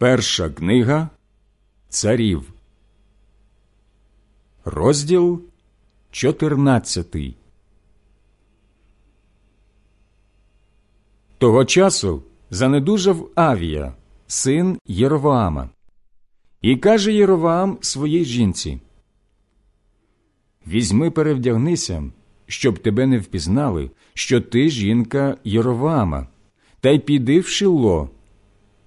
Перша книга Царів, розділ 14 Того часу занедужав Авія, син Єроваама, і каже Єроваам своїй жінці: Візьми, перевдягнися, щоб тебе не впізнали, що ти жінка Єроваама, та й піди в Шило.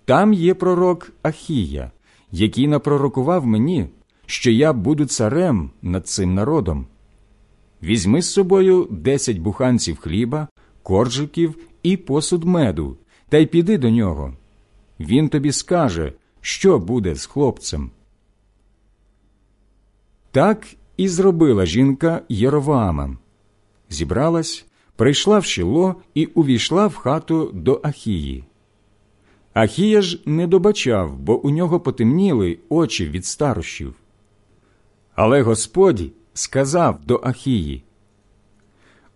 Там є пророк Ахія, який напророкував мені, що я буду царем над цим народом. Візьми з собою десять буханців хліба, коржиків і посуд меду, та й піди до нього. Він тобі скаже, що буде з хлопцем. Так і зробила жінка Єроваама. Зібралась, прийшла в шило і увійшла в хату до Ахії. Ахія ж не добачав, бо у нього потемніли очі від старощів. Але Господь сказав до Ахії: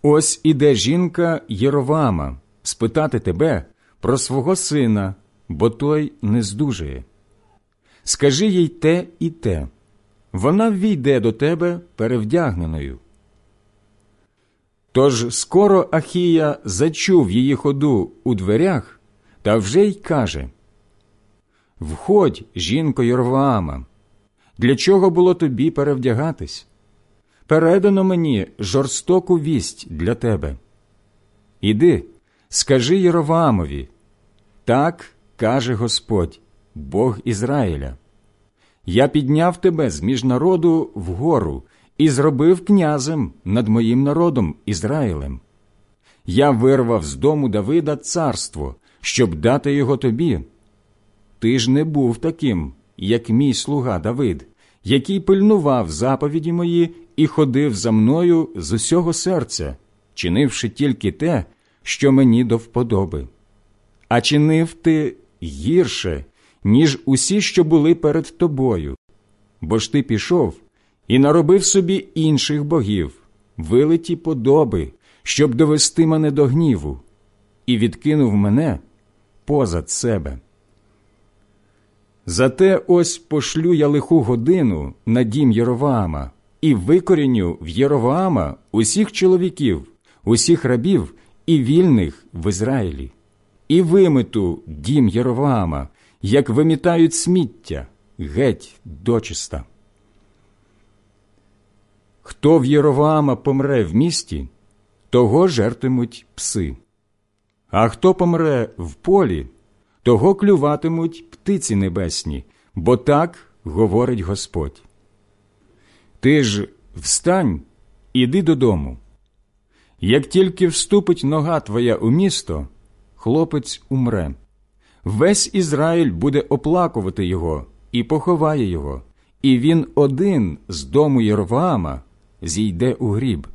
Ось іде жінка Єровама спитати тебе про свого сина, бо той не здужує. Скажи їй те і те. Вона ввійде до тебе перевдягненою. Тож скоро Ахія зачув її ходу у дверях та вже й каже Входь, жінко Йорваама, для чого було тобі перевдягатись? Передано мені жорстоку вість для тебе. Іди, скажи Єроваамові, так каже Господь, Бог Ізраїля. Я підняв тебе з між народу вгору і зробив князем над моїм народом Ізраїлем. Я вирвав з дому Давида царство, щоб дати його тобі. Ти ж не був таким, як мій слуга Давид, який пильнував заповіді мої і ходив за мною з усього серця, чинивши тільки те, що мені до вподоби. А чинив ти гірше, ніж усі, що були перед тобою, бо ж ти пішов і наробив собі інших богів, вилиті подоби, щоб довести мене до гніву, і відкинув мене позад себе. Зате ось пошлю я лиху годину на дім Єроваама і викоріню в Єроваама усіх чоловіків, усіх рабів і вільних в Ізраїлі, і вимету дім Єроваама, як вимітають сміття геть дочиста. Хто в Єроваама помре в місті, того жертимуть пси, а хто помре в полі, того клюватимуть птиці небесні, бо так говорить Господь. Ти ж встань, іди додому. Як тільки вступить нога твоя у місто, хлопець умре. Весь Ізраїль буде оплакувати його і поховає його, і він один з дому Єроваама зійде у гріб,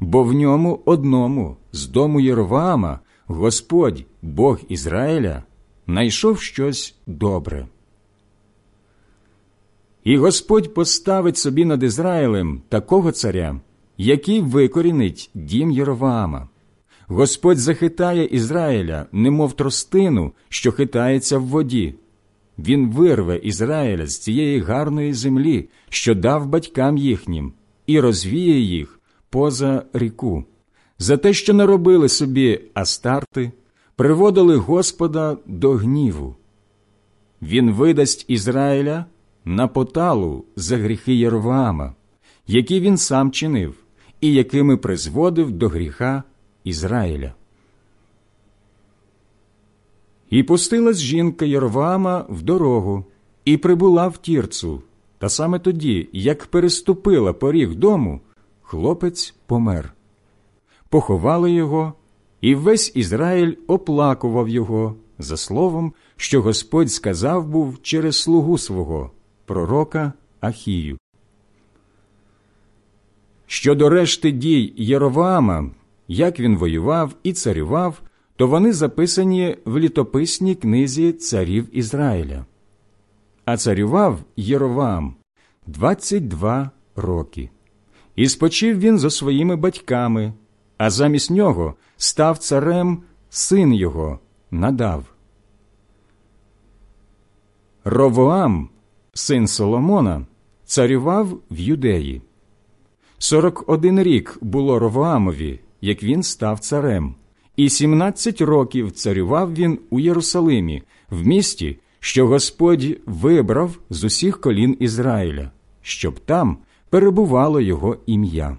бо в ньому одному з дому Єроваама Господь, Бог Ізраїля, найшов щось добре. І Господь поставить собі над Ізраїлем такого царя, який викорінить дім Єроваама. Господь захитає Ізраїля, немов тростину, що хитається в воді. Він вирве Ізраїля з цієї гарної землі, що дав батькам їхнім, і розвіє їх поза ріку, за те, що наробили собі астарти, приводили Господа до гніву. Він видасть Ізраїля на поталу за гріхи Єрваама, які він сам чинив, і якими призводив до гріха Ізраїля. І пустилась жінка Єрваама в дорогу і прибула в тірцу, та саме тоді, як переступила поріг дому, хлопець помер. Поховали його, і весь Ізраїль оплакував його за словом, що Господь сказав був через слугу свого, пророка Ахію. Щодо решти дій Єроваама, як він воював і царював, то вони записані в літописній книзі царів Ізраїля. А царював Єроваам 22 роки. І спочив він зо своїми батьками, а замість нього став царем син його надав. Ровоам, син Соломона, царював в юдеї. Сорок один рік було Ровоамові, як він став царем, і сімнадцять років царював він у Єрусалимі, в місті, що Господь вибрав з усіх колін Ізраїля, щоб там перебувало його ім'я.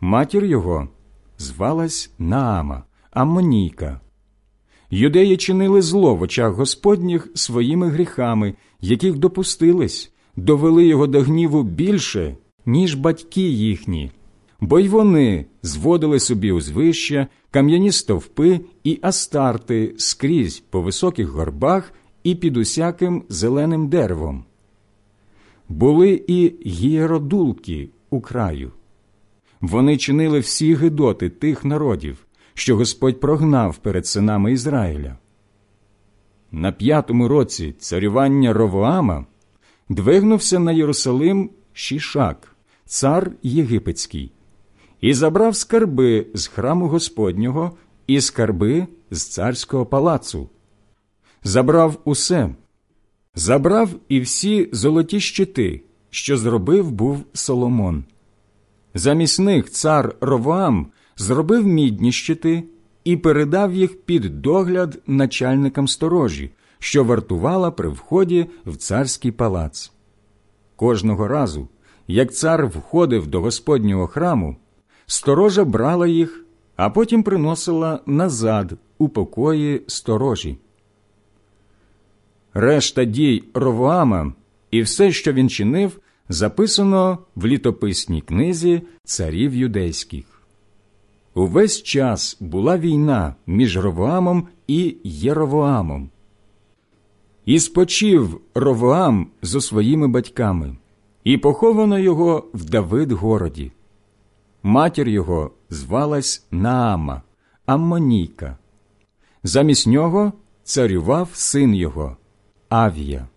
Матір його звалась Наама, Аммонійка. Юдеї чинили зло в очах Господніх своїми гріхами, яких допустились, довели його до гніву більше, ніж батьки їхні, бо й вони зводили собі узвища, кам'яні стовпи і астарти скрізь по високих горбах і під усяким зеленим деревом. Були і гієродулки у краю. Вони чинили всі гидоти тих народів, що Господь прогнав перед синами Ізраїля. На п'ятому році царювання Ровоама двигнувся на Єрусалим Шішак, цар єгипетський, і забрав скарби з храму Господнього і скарби з царського палацу. Забрав усе, забрав і всі золоті щити, що зробив був Соломон. Замість них цар Ровоам зробив мідні щити і передав їх під догляд начальникам сторожі, що вартувала при вході в царський палац. Кожного разу, як цар входив до Господнього храму, сторожа брала їх, а потім приносила назад у покої сторожі. Решта дій Ровоама і все, що він чинив, записано в літописній книзі царів юдейських. Увесь час була війна між Ровоамом і Єровоамом. І спочив Ровоам зо своїми батьками, і поховано його в Давид городі. Матір його звалась Наама, Аммонійка. Замість нього царював син його Авія.